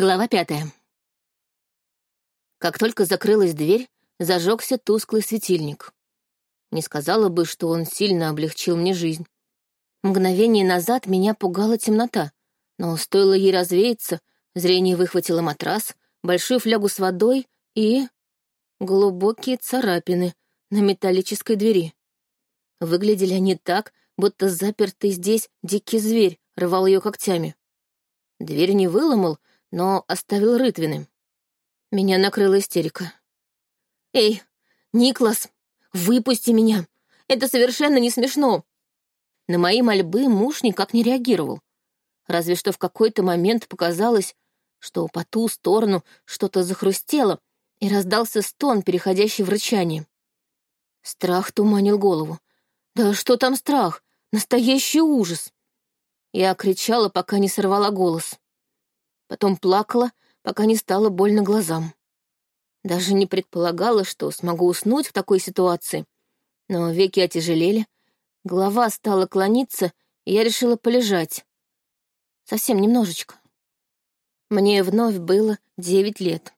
Глава пятая. Как только закрылась дверь, зажегся тусклый светильник. Не сказала бы, что он сильно облегчил мне жизнь. Мгновение назад меня пугала темнота, но стоило ей развеяться, зрение выхватило матрас, большую флягу с водой и... глубокие царапины на металлической двери. Выглядели они так, будто запертый здесь дикий зверь рвал ее когтями. Дверь не выломал, но оставил рытвины. Меня накрыла истерика. «Эй, Никлас, выпусти меня! Это совершенно не смешно!» На мои мольбы муж никак не реагировал. Разве что в какой-то момент показалось, что по ту сторону что-то захрустело, и раздался стон, переходящий в рычание. Страх туманил голову. «Да что там страх? Настоящий ужас!» Я кричала, пока не сорвала голос. Потом плакала, пока не стало больно глазам. Даже не предполагала, что смогу уснуть в такой ситуации. Но веки отяжелели, голова стала клониться, и я решила полежать. Совсем немножечко. Мне вновь было девять лет.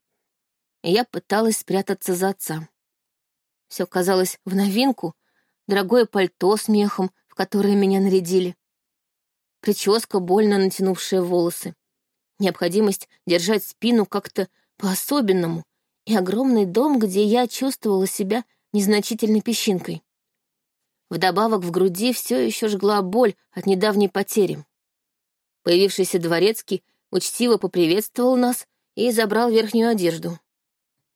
И я пыталась спрятаться за отца. Все казалось в новинку, дорогое пальто с мехом, в которое меня нарядили, прическа, больно натянувшая волосы, необходимость держать спину как-то по-особенному и огромный дом, где я чувствовала себя незначительной песчинкой. Вдобавок в груди все еще жгла боль от недавней потери. Появившийся дворецкий учтиво поприветствовал нас и забрал верхнюю одежду.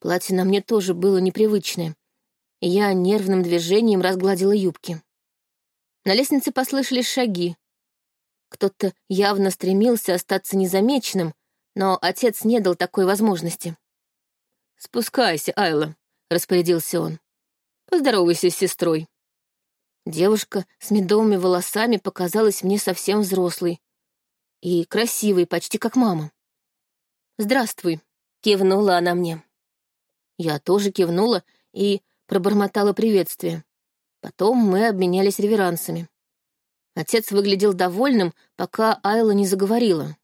Платье на мне тоже было непривычное, я нервным движением разгладила юбки. На лестнице послышались шаги, кто-то явно стремился остаться незамеченным, но отец не дал такой возможности. «Спускайся, Айла», — распорядился он. «Поздоровайся с сестрой». Девушка с медовыми волосами показалась мне совсем взрослой и красивой, почти как мама. «Здравствуй», — кивнула она мне. Я тоже кивнула и пробормотала приветствие. Потом мы обменялись реверансами. Отец выглядел довольным, пока Айла не заговорила.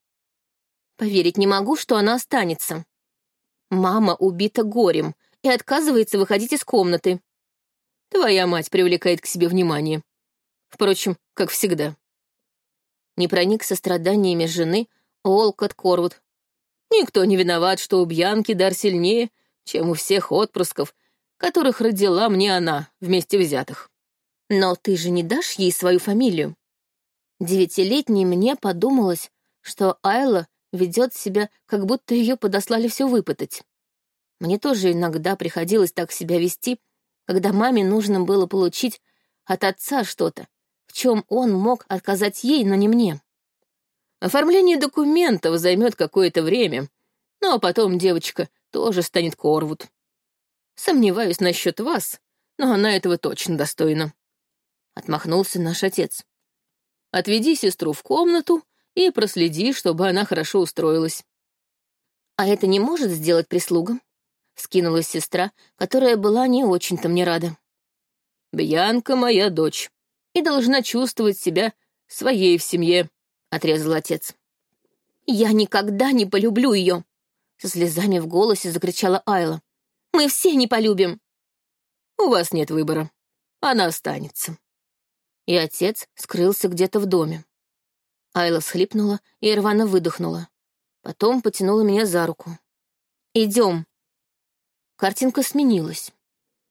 Поверить не могу, что она останется. Мама убита горем и отказывается выходить из комнаты. Твоя мать привлекает к себе внимание. Впрочем, как всегда. Не проник со страданиями жены Олкот Корвуд. Никто не виноват, что у Бьянки дар сильнее, чем у всех отпрысков, которых родила мне она, вместе взятых. Но ты же не дашь ей свою фамилию? Девятилетней мне подумалось, что Айла ведет себя, как будто ее подослали все выпытать. Мне тоже иногда приходилось так себя вести, когда маме нужно было получить от отца что-то, в чем он мог отказать ей, но не мне. Оформление документов займет какое-то время, ну а потом девочка тоже станет Корвуд. Сомневаюсь насчет вас, но она этого точно достойна. Отмахнулся наш отец. Отведи сестру в комнату и проследи, чтобы она хорошо устроилась. А это не может сделать прислуга? Скинулась сестра, которая была не очень-то мне рада. Бьянка моя дочь и должна чувствовать себя своей в семье, отрезал отец. Я никогда не полюблю ее, со слезами в голосе закричала Айла. Мы все не полюбим. У вас нет выбора. Она останется и отец скрылся где-то в доме. Айла схлипнула и рвано выдохнула. Потом потянула меня за руку. «Идем». Картинка сменилась.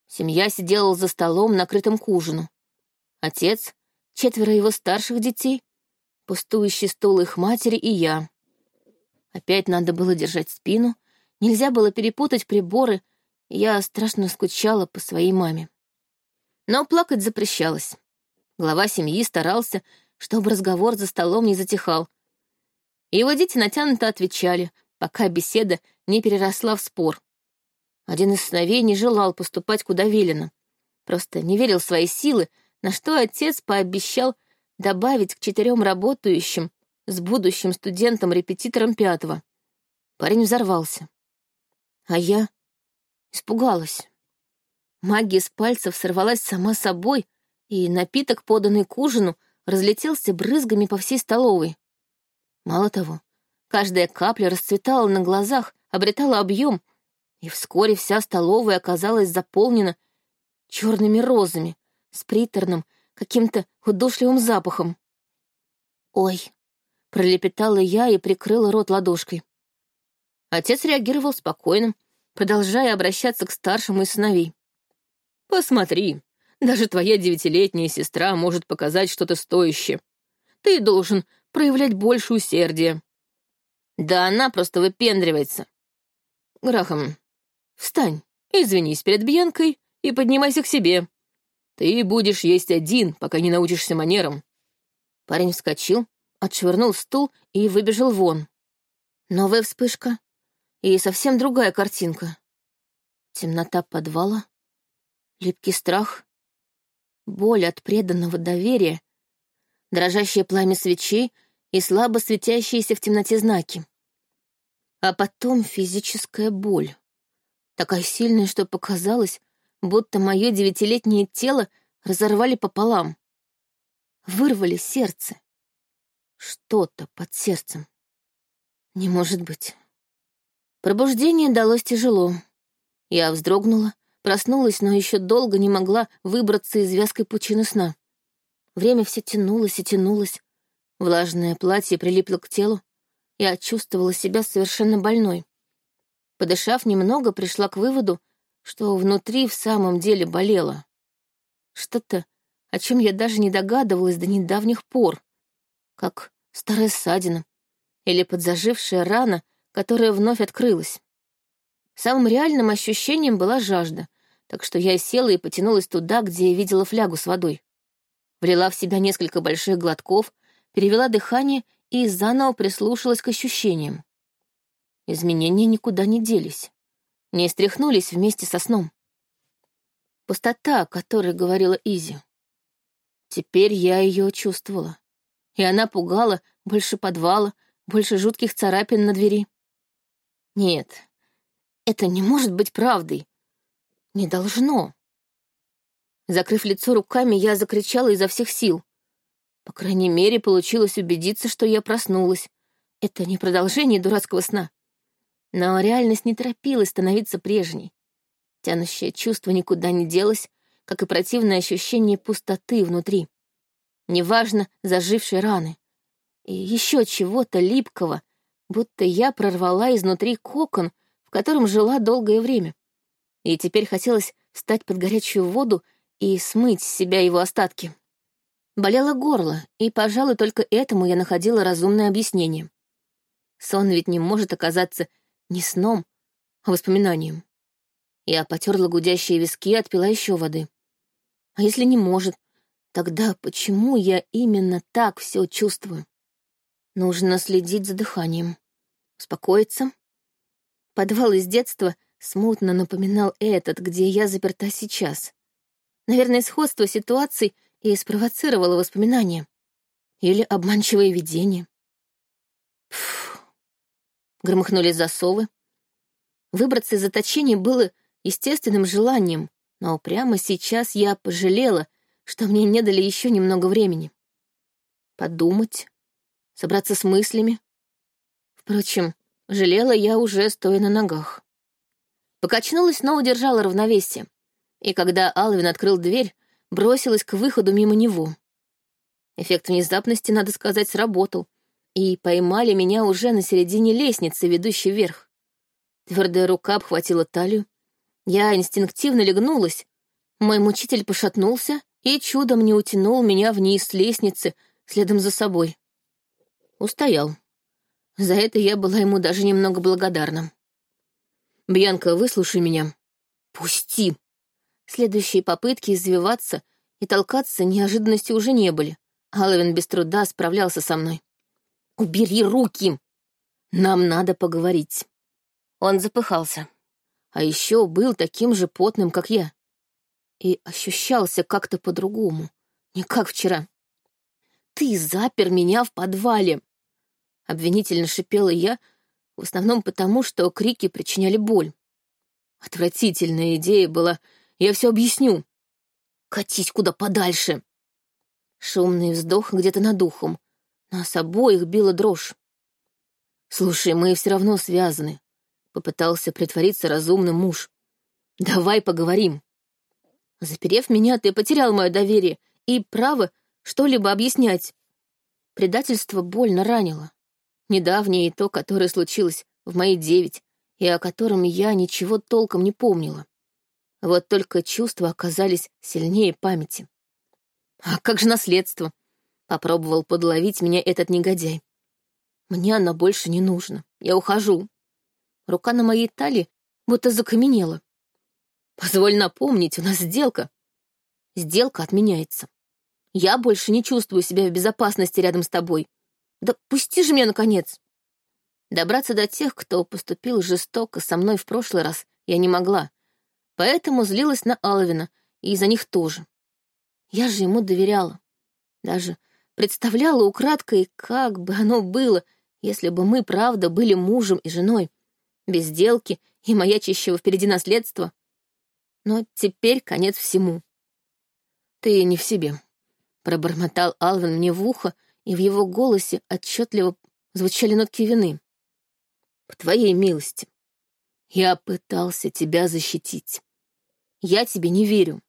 Семья сидела за столом, накрытым к ужину. Отец, четверо его старших детей, пустующий стол их матери и я. Опять надо было держать спину, нельзя было перепутать приборы, я страшно скучала по своей маме. Но плакать запрещалось. Глава семьи старался, чтобы разговор за столом не затихал. Его дети натянуто отвечали, пока беседа не переросла в спор. Один из сыновей не желал поступать куда велено. Просто не верил в свои силы, на что отец пообещал добавить к четырем работающим с будущим студентом-репетитором пятого. Парень взорвался. А я испугалась. Магия с пальцев сорвалась сама собой, и напиток, поданный к ужину, разлетелся брызгами по всей столовой. Мало того, Каждая капля расцветала на глазах, обретала объем, и вскоре вся столовая оказалась заполнена черными розами с приторным, каким-то удушливым запахом. «Ой!» — пролепетала я и прикрыла рот ладошкой. Отец реагировал спокойно, продолжая обращаться к старшему из сыновей. «Посмотри, даже твоя девятилетняя сестра может показать что-то стоящее. Ты должен проявлять больше усердия. Да она просто выпендривается. Грахам, встань, извинись перед Бьянкой и поднимайся к себе. Ты будешь есть один, пока не научишься манерам. Парень вскочил, отшвырнул стул и выбежал вон. Новая вспышка и совсем другая картинка. Темнота подвала, липкий страх, боль от преданного доверия, дрожащее пламя свечей и слабо светящиеся в темноте знаки. А потом физическая боль. Такая сильная, что показалось, будто мое девятилетнее тело разорвали пополам. Вырвали сердце. Что-то под сердцем. Не может быть. Пробуждение далось тяжело. Я вздрогнула, проснулась, но еще долго не могла выбраться из вязкой пучины сна. Время все тянулось и тянулось. Влажное платье прилипло к телу. Я чувствовала себя совершенно больной. Подышав немного, пришла к выводу, что внутри в самом деле болело. Что-то, о чем я даже не догадывалась до недавних пор, как старая ссадина или подзажившая рана, которая вновь открылась. Самым реальным ощущением была жажда, так что я села и потянулась туда, где видела флягу с водой. Влила в себя несколько больших глотков, перевела дыхание и заново прислушалась к ощущениям. Изменения никуда не делись, не стряхнулись вместе со сном. Пустота, о которой говорила Изи. Теперь я ее чувствовала, и она пугала больше подвала, больше жутких царапин на двери. Нет, это не может быть правдой. Не должно. Закрыв лицо руками, я закричала изо всех сил. По крайней мере, получилось убедиться, что я проснулась. Это не продолжение дурацкого сна. Но реальность не торопилась становиться прежней. Тянущее чувство никуда не делось, как и противное ощущение пустоты внутри. Неважно, зажившей раны. И еще чего-то липкого, будто я прорвала изнутри кокон, в котором жила долгое время. И теперь хотелось встать под горячую воду и смыть с себя его остатки. Болело горло, и, пожалуй, только этому я находила разумное объяснение. Сон ведь не может оказаться не сном, а воспоминанием. Я потерла гудящие виски и отпила еще воды. А если не может, тогда почему я именно так все чувствую? Нужно следить за дыханием, успокоиться. Подвал из детства смутно напоминал этот, где я заперта сейчас. Наверное, сходство ситуаций — и спровоцировало воспоминания. Или обманчивое видение. Пф. Громыхнули засовы. Выбраться из заточения было естественным желанием, но прямо сейчас я пожалела, что мне не дали еще немного времени. Подумать, собраться с мыслями. Впрочем, жалела я уже, стоя на ногах. Покачнулась, но удержала равновесие. И когда Алвин открыл дверь, бросилась к выходу мимо него. Эффект внезапности, надо сказать, сработал, и поймали меня уже на середине лестницы, ведущей вверх. Твердая рука обхватила талию. Я инстинктивно легнулась. Мой мучитель пошатнулся и чудом не утянул меня вниз с лестницы следом за собой. Устоял. За это я была ему даже немного благодарна. «Бьянка, выслушай меня». «Пусти!» Следующие попытки извиваться и толкаться неожиданности уже не были. Алвин без труда справлялся со мной. «Убери руки! Нам надо поговорить». Он запыхался. А еще был таким же потным, как я. И ощущался как-то по-другому, не как вчера. «Ты запер меня в подвале!» Обвинительно шипела я, в основном потому, что крики причиняли боль. Отвратительная идея была я все объясню. Катись куда подальше. Шумный вздох где-то над ухом. Нас обоих била дрожь. «Слушай, мы все равно связаны», — попытался притвориться разумным муж. «Давай поговорим». Заперев меня, ты потерял мое доверие и право что-либо объяснять. Предательство больно ранило. Недавнее и то, которое случилось в мои девять, и о котором я ничего толком не помнила. Вот только чувства оказались сильнее памяти. А как же наследство? Попробовал подловить меня этот негодяй. Мне оно больше не нужно. Я ухожу. Рука на моей талии будто закаменела. Позволь напомнить, у нас сделка. Сделка отменяется. Я больше не чувствую себя в безопасности рядом с тобой. Да пусти же меня, наконец. Добраться до тех, кто поступил жестоко со мной в прошлый раз, я не могла, поэтому злилась на Алвина и за них тоже. Я же ему доверяла. Даже представляла украдкой, как бы оно было, если бы мы, правда, были мужем и женой, без сделки и маячащего впереди наследства. Но теперь конец всему. «Ты не в себе», — пробормотал Алвин мне в ухо, и в его голосе отчетливо звучали нотки вины по твоей милости. Я пытался тебя защитить. Я тебе не верю.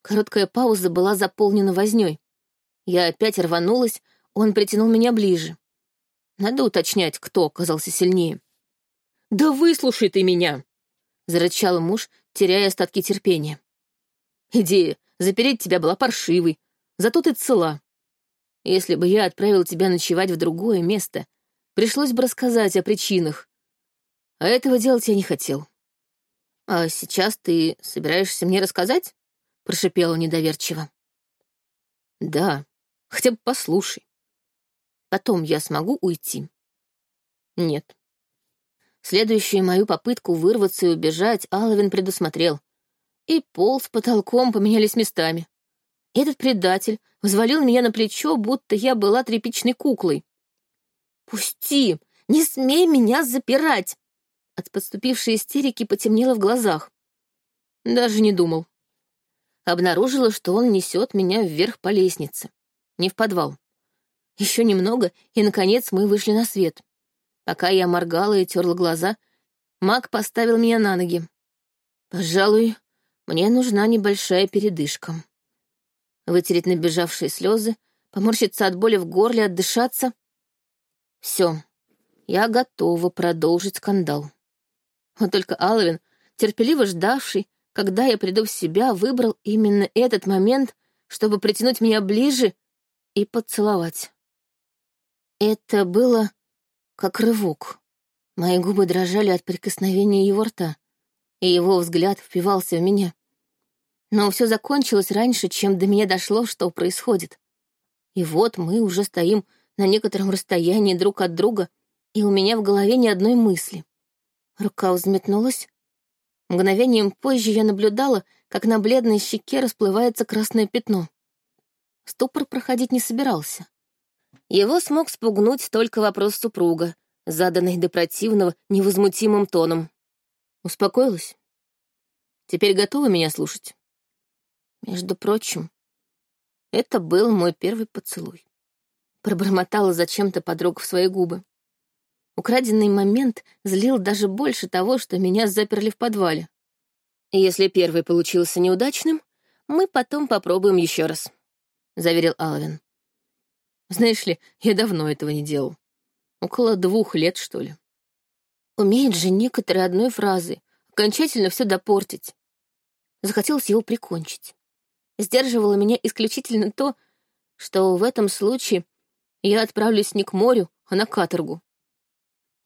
Короткая пауза была заполнена вознёй. Я опять рванулась, он притянул меня ближе. Надо уточнять, кто оказался сильнее. «Да выслушай ты меня!» — зарычал муж, теряя остатки терпения. «Идея запереть тебя была паршивой, зато ты цела. Если бы я отправил тебя ночевать в другое место, пришлось бы рассказать о причинах. А этого делать я не хотел. «А сейчас ты собираешься мне рассказать?» — прошипела недоверчиво. «Да, хотя бы послушай. Потом я смогу уйти?» «Нет». Следующую мою попытку вырваться и убежать Алвин предусмотрел. И пол с потолком поменялись местами. Этот предатель взвалил меня на плечо, будто я была тряпичной куклой. «Пусти! Не смей меня запирать!» От подступившей истерики потемнело в глазах. Даже не думал. Обнаружила, что он несет меня вверх по лестнице, не в подвал. Еще немного, и, наконец, мы вышли на свет. Пока я моргала и терла глаза, маг поставил меня на ноги. Пожалуй, мне нужна небольшая передышка. Вытереть набежавшие слезы, поморщиться от боли в горле, отдышаться. Все, я готова продолжить скандал. Вот только Алвин, терпеливо ждавший, когда я приду в себя, выбрал именно этот момент, чтобы притянуть меня ближе и поцеловать. Это было как рывок. Мои губы дрожали от прикосновения его рта, и его взгляд впивался в меня. Но все закончилось раньше, чем до меня дошло, что происходит. И вот мы уже стоим на некотором расстоянии друг от друга, и у меня в голове ни одной мысли. Рука взметнулась. Мгновением позже я наблюдала, как на бледной щеке расплывается красное пятно. Ступор проходить не собирался. Его смог спугнуть только вопрос супруга, заданный до противного невозмутимым тоном. Успокоилась? Теперь готова меня слушать? Между прочим, это был мой первый поцелуй. Пробормотала зачем-то подруга в свои губы. Украденный момент злил даже больше того, что меня заперли в подвале. Если первый получился неудачным, мы потом попробуем еще раз, — заверил Алвин. Знаешь ли, я давно этого не делал. Около двух лет, что ли. Умеет же некоторые одной фразы окончательно все допортить. Захотелось его прикончить. Сдерживало меня исключительно то, что в этом случае я отправлюсь не к морю, а на каторгу.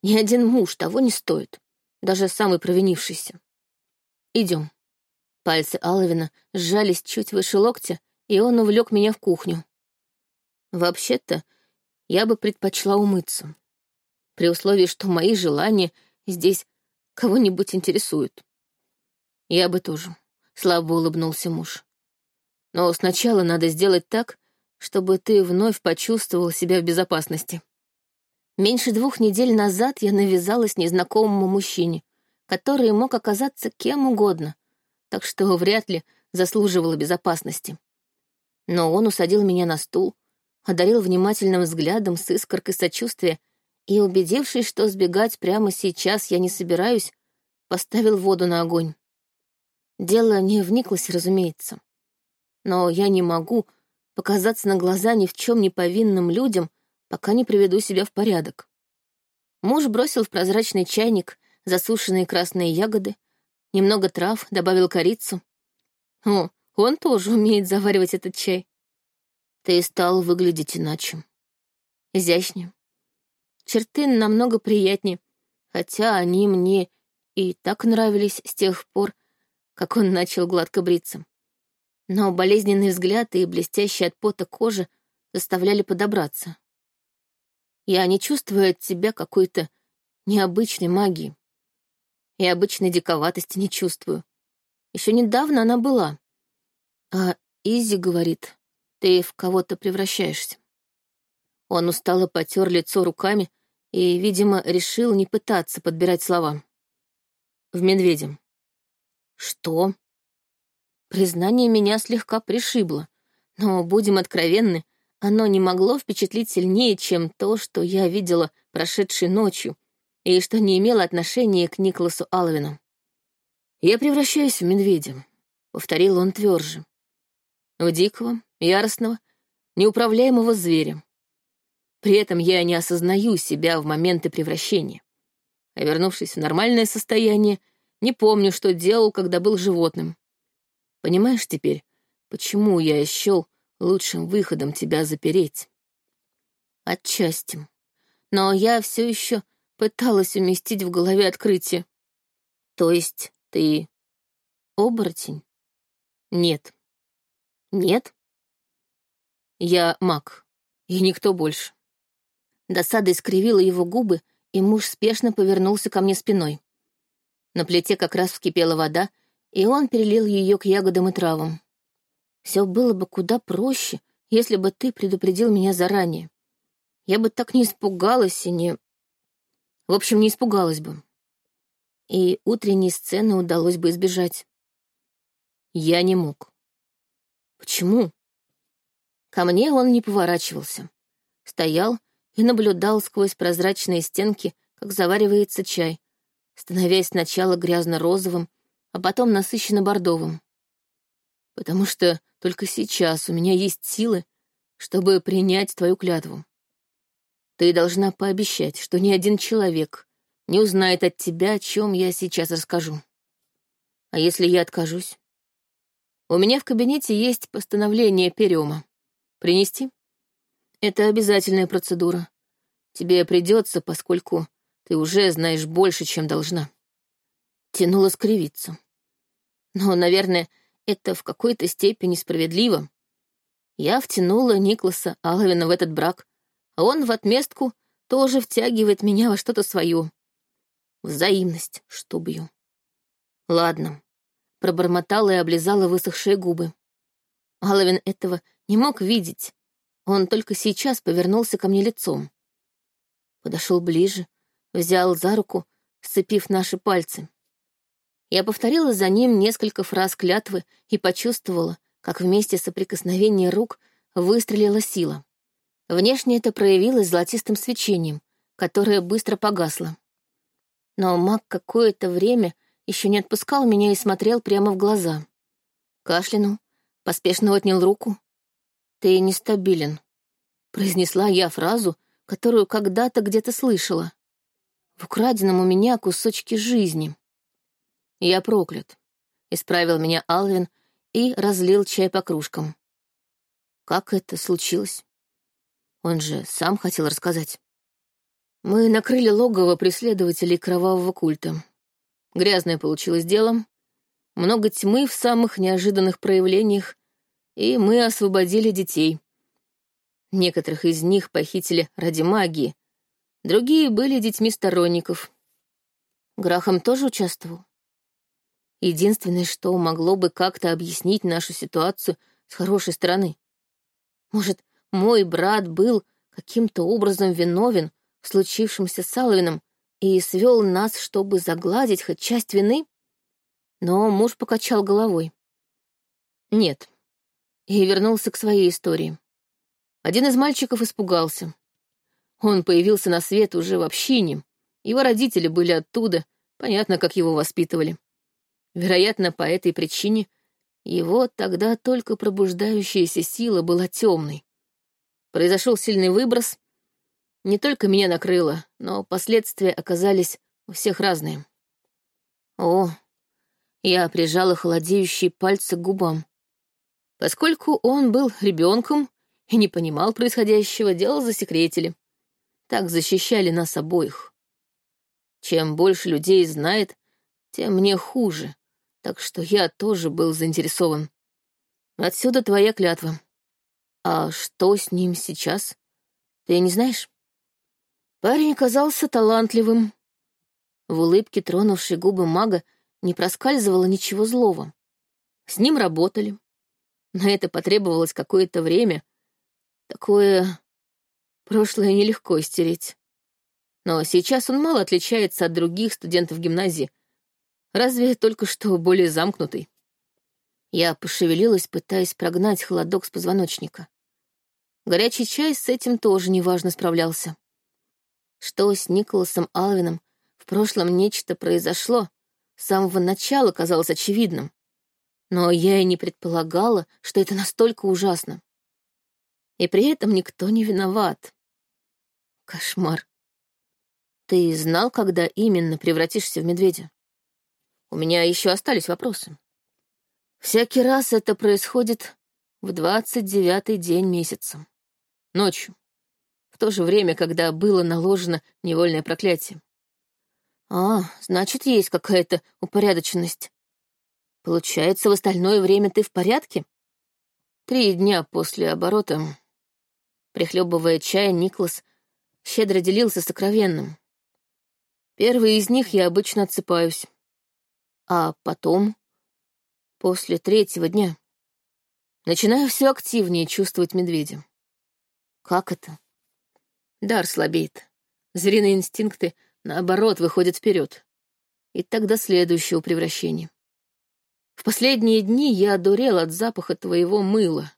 Ни один муж того не стоит, даже самый провинившийся. Идем. Пальцы Алвина сжались чуть выше локтя, и он увлек меня в кухню. Вообще-то, я бы предпочла умыться, при условии, что мои желания здесь кого-нибудь интересуют. Я бы тоже, слабо улыбнулся муж. Но сначала надо сделать так, чтобы ты вновь почувствовал себя в безопасности. Меньше двух недель назад я навязалась незнакомому мужчине, который мог оказаться кем угодно, так что вряд ли заслуживала безопасности. Но он усадил меня на стул, одарил внимательным взглядом с искоркой сочувствия и, убедившись, что сбегать прямо сейчас я не собираюсь, поставил воду на огонь. Дело не вниклось, разумеется. Но я не могу показаться на глаза ни в чем не повинным людям, пока не приведу себя в порядок. Муж бросил в прозрачный чайник засушенные красные ягоды, немного трав, добавил корицу. О, он тоже умеет заваривать этот чай. Ты стал выглядеть иначе. Изящнее. Черты намного приятнее, хотя они мне и так нравились с тех пор, как он начал гладко бриться. Но болезненный взгляд и блестящая от пота кожа заставляли подобраться. Я не чувствую от тебя какой-то необычной магии. И обычной диковатости не чувствую. Еще недавно она была. А Изи говорит, ты в кого-то превращаешься. Он устало потер лицо руками и, видимо, решил не пытаться подбирать слова. В медведя. Что? Признание меня слегка пришибло, но, будем откровенны, оно не могло впечатлить сильнее, чем то, что я видела прошедшей ночью, и что не имело отношения к Николасу Алвину. «Я превращаюсь в медведя», — повторил он тверже. «В дикого, яростного, неуправляемого зверя. При этом я не осознаю себя в моменты превращения. А вернувшись в нормальное состояние, не помню, что делал, когда был животным. Понимаешь теперь, почему я счел лучшим выходом тебя запереть. Отчасти. Но я все еще пыталась уместить в голове открытие. То есть ты оборотень? Нет. Нет? Я маг, и никто больше. Досада искривила его губы, и муж спешно повернулся ко мне спиной. На плите как раз вскипела вода, и он перелил ее к ягодам и травам. Все было бы куда проще, если бы ты предупредил меня заранее. Я бы так не испугалась и не... В общем, не испугалась бы. И утренней сцены удалось бы избежать. Я не мог. Почему? Ко мне он не поворачивался. Стоял и наблюдал сквозь прозрачные стенки, как заваривается чай, становясь сначала грязно-розовым, а потом насыщенно-бордовым потому что только сейчас у меня есть силы, чтобы принять твою клятву. Ты должна пообещать, что ни один человек не узнает от тебя, о чем я сейчас расскажу. А если я откажусь? У меня в кабинете есть постановление Перема. Принести? Это обязательная процедура. Тебе придется, поскольку ты уже знаешь больше, чем должна. Тянула скривиться. Но, наверное, это в какой-то степени справедливо. Я втянула Никласа Аловина в этот брак, а он в отместку тоже втягивает меня во что-то свое. Взаимность, чтоб ее. Ладно. Пробормотала и облизала высохшие губы. Аловин этого не мог видеть. Он только сейчас повернулся ко мне лицом. Подошел ближе, взял за руку, сцепив наши пальцы. Я повторила за ним несколько фраз клятвы и почувствовала, как вместе соприкосновения рук выстрелила сила. Внешне это проявилось золотистым свечением, которое быстро погасло. Но маг какое-то время еще не отпускал меня и смотрел прямо в глаза. Кашлянул, поспешно отнял руку. «Ты нестабилен», — произнесла я фразу, которую когда-то где-то слышала. В украденном у меня кусочке жизни. «Я проклят», — исправил меня Алвин и разлил чай по кружкам. Как это случилось? Он же сам хотел рассказать. Мы накрыли логово преследователей кровавого культа. Грязное получилось дело, много тьмы в самых неожиданных проявлениях, и мы освободили детей. Некоторых из них похитили ради магии, другие были детьми сторонников. Грахам тоже участвовал? Единственное, что могло бы как-то объяснить нашу ситуацию с хорошей стороны. Может, мой брат был каким-то образом виновен в случившемся с Алвином и свел нас, чтобы загладить хоть часть вины? Но муж покачал головой. Нет. И вернулся к своей истории. Один из мальчиков испугался. Он появился на свет уже в общине. Его родители были оттуда, понятно, как его воспитывали. Вероятно, по этой причине его тогда только пробуждающаяся сила была темной. Произошел сильный выброс. Не только меня накрыло, но последствия оказались у всех разные. О, я прижала холодеющие пальцы к губам. Поскольку он был ребенком и не понимал происходящего, дело засекретили. Так защищали нас обоих. Чем больше людей знает, тем мне хуже, так что я тоже был заинтересован. Отсюда твоя клятва. А что с ним сейчас? Ты не знаешь? Парень оказался талантливым. В улыбке, тронувшей губы мага, не проскальзывало ничего злого. С ним работали. На это потребовалось какое-то время. Такое прошлое нелегко стереть. Но сейчас он мало отличается от других студентов гимназии, разве только что более замкнутый. Я пошевелилась, пытаясь прогнать холодок с позвоночника. Горячий чай с этим тоже неважно справлялся. Что с Николасом Алвином в прошлом нечто произошло, с самого начала казалось очевидным. Но я и не предполагала, что это настолько ужасно. И при этом никто не виноват. Кошмар. Ты знал, когда именно превратишься в медведя? У меня еще остались вопросы. Всякий раз это происходит в двадцать девятый день месяца. Ночью. В то же время, когда было наложено невольное проклятие. А, значит, есть какая-то упорядоченность. Получается, в остальное время ты в порядке? Три дня после оборота, прихлебывая чай, Никлас щедро делился сокровенным. Первый из них я обычно отсыпаюсь. А потом, после третьего дня, начинаю все активнее чувствовать медведя. Как это? Дар слабеет. Звериные инстинкты, наоборот, выходят вперед. И тогда следующего превращения. В последние дни я одурел от запаха твоего мыла.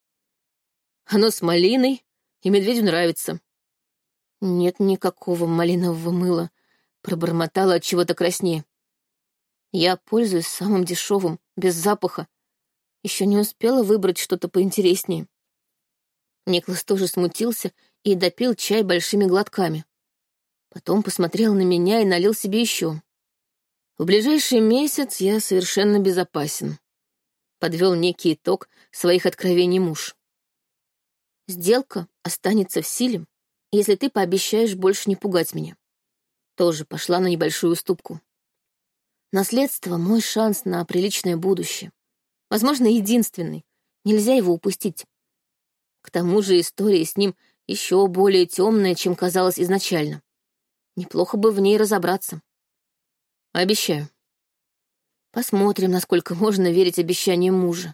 Оно с малиной, и медведю нравится. Нет никакого малинового мыла, Пробормотала от чего-то краснее. Я пользуюсь самым дешевым, без запаха. Еще не успела выбрать что-то поинтереснее. Никлас тоже смутился и допил чай большими глотками. Потом посмотрел на меня и налил себе еще. В ближайший месяц я совершенно безопасен. Подвел некий итог своих откровений муж. Сделка останется в силе, если ты пообещаешь больше не пугать меня тоже пошла на небольшую уступку. Наследство — мой шанс на приличное будущее. Возможно, единственный. Нельзя его упустить. К тому же история с ним еще более темная, чем казалось изначально. Неплохо бы в ней разобраться. Обещаю. Посмотрим, насколько можно верить обещаниям мужа.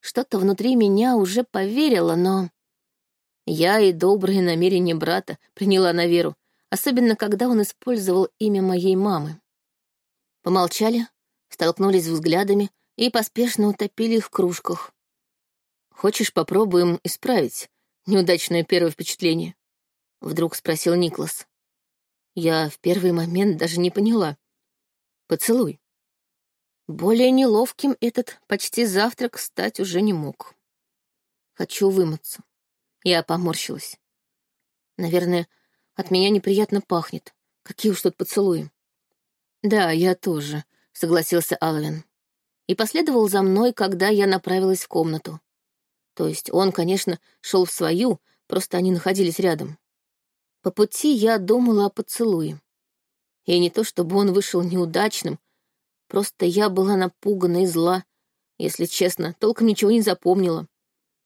Что-то внутри меня уже поверило, но... Я и добрые намерения брата приняла на веру, особенно когда он использовал имя моей мамы. Помолчали, столкнулись взглядами и поспешно утопили их в кружках. «Хочешь, попробуем исправить неудачное первое впечатление?» — вдруг спросил Никлас. Я в первый момент даже не поняла. «Поцелуй». Более неловким этот почти завтрак стать уже не мог. Хочу вымыться. Я поморщилась. Наверное, от меня неприятно пахнет. Какие уж тут поцелуи. Да, я тоже, согласился Алвин. И последовал за мной, когда я направилась в комнату. То есть он, конечно, шел в свою, просто они находились рядом. По пути я думала о поцелуе. И не то, чтобы он вышел неудачным, просто я была напугана и зла. Если честно, толком ничего не запомнила.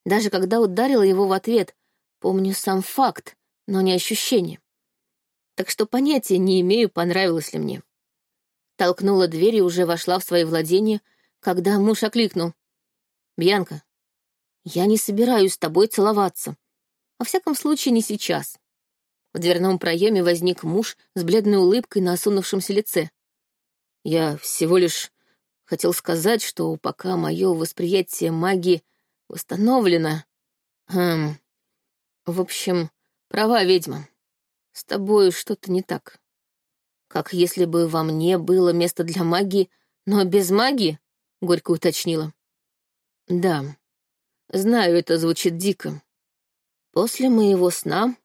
Даже когда ударила его в ответ, помню сам факт, но не ощущение. Так что понятия не имею, понравилось ли мне. Толкнула дверь и уже вошла в свои владения, когда муж окликнул. «Бьянка, я не собираюсь с тобой целоваться. Во всяком случае, не сейчас». В дверном проеме возник муж с бледной улыбкой на осунувшемся лице. Я всего лишь хотел сказать, что пока мое восприятие магии восстановлено... Эм, в общем, Права ведьма. с тобой что-то не так. Как если бы во мне было место для магии, но без магии, — горько уточнила. Да, знаю, это звучит дико. После моего сна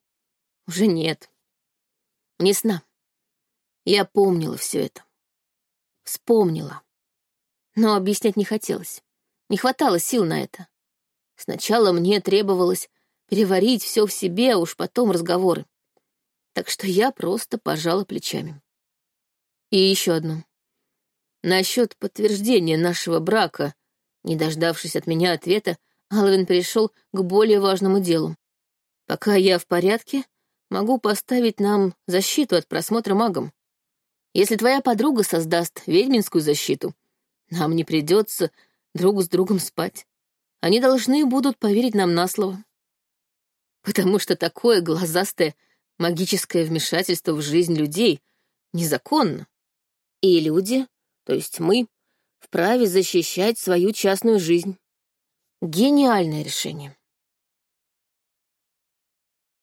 уже нет. Не сна. Я помнила все это. Вспомнила. Но объяснять не хотелось. Не хватало сил на это. Сначала мне требовалось переварить все в себе, а уж потом разговоры. Так что я просто пожала плечами. И еще одно. Насчет подтверждения нашего брака, не дождавшись от меня ответа, Алвин перешел к более важному делу. Пока я в порядке, могу поставить нам защиту от просмотра магом. Если твоя подруга создаст ведьминскую защиту, нам не придется друг с другом спать. Они должны будут поверить нам на слово. Потому что такое глазастое магическое вмешательство в жизнь людей незаконно. И люди, то есть мы, вправе защищать свою частную жизнь. Гениальное решение.